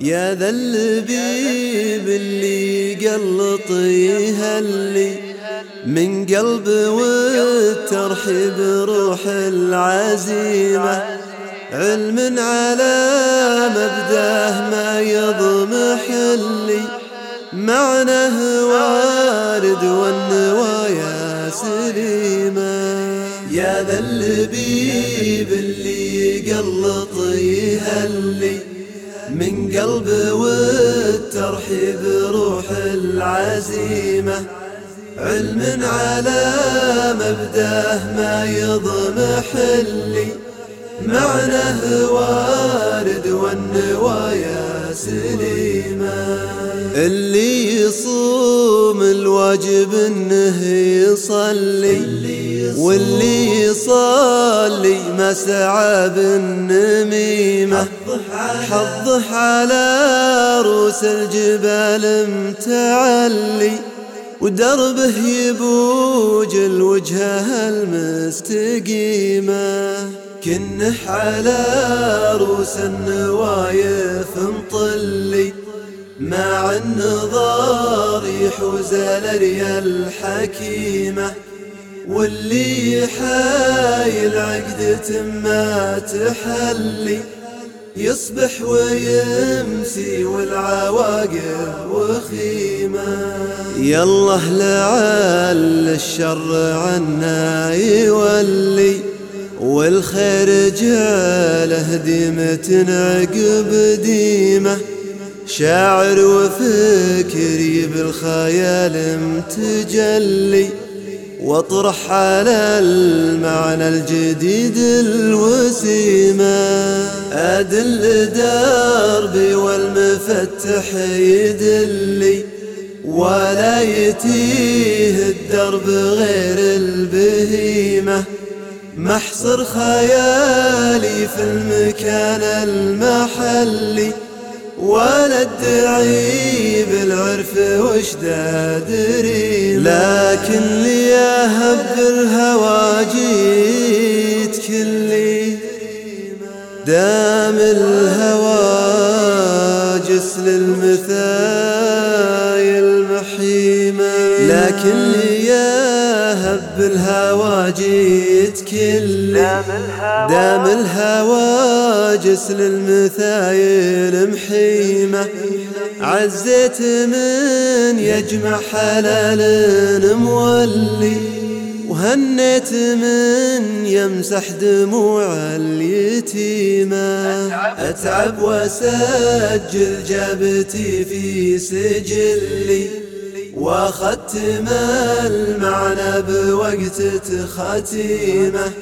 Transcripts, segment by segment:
يا ذا اللبيب اللي قلط يهلي من قلب والترحيب روح العزيمة. علم على مبدأه ما يضمح اللي معناه وارد والنوايا سليمة. يا ذا اللبيب اللي قلط يهلي من قلب والترحيب روح العزيمة. علم على مبدأه ما يضمح اللي معناه وارد والنوايا. سليمة اللي يصوم الواجب إنه يصلي واللي يصلي ما سعى بالنميمة. حظه على روس الجبال متعلي ودربه يبوج الوجهة المستقيمة. كنه على روس النوايف مطلي مع النظار يحوز الريال الحكيمة واللي حايل عقدة ما تحلي يصبح ويمسي والعواقب وخيمة. يالله لعل الشر عنا يولي والخير جاله ديمة عقب ديمة. شاعر وفكري بالخيال متجلي. واطرح على المعنى الجديد الوسيمة. أدل دربي والمفتح يدلي. ولا يتيه الدرب غير البهيمة. محصر خيالي في المكان المحلي ولا ادعي بالعرف واشداد ريم لكن لي اهب الهوى جيت كلي دام الهوى جس للمثايل المحيمة. لكن لي جيت كلي دام الهوى جس للمثايل محيمة. عزيت من يجمع حلال مولي وهنيت من يمسح دموع اليتيمة. أتعب وأسجل جابتي في سجلي. واختم المعنى بوقت ختيمه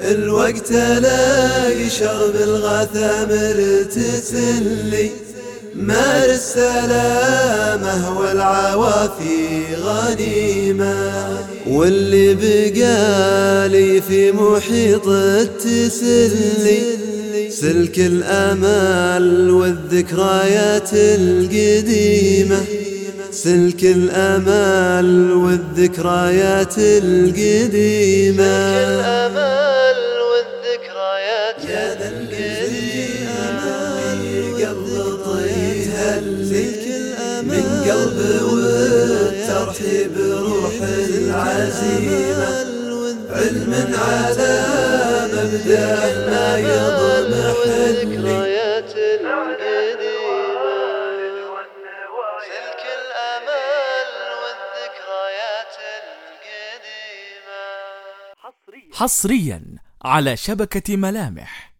الوقت الاقي شرب الغثامر تتلي مار السلامة والعوافي غنيمة. واللي بقالي في محيط التسلي. سلك الأمال والذكريات القديمة. سلك الأمال والذكريات القديمة. سلك الأمال والذكريات يا ذا القديمة قلب طيها من قلب والترحيب روح العزيمة. علم على مبدأ ما يضمح الذكريات القديمة. حصريا على شبكة ملامح.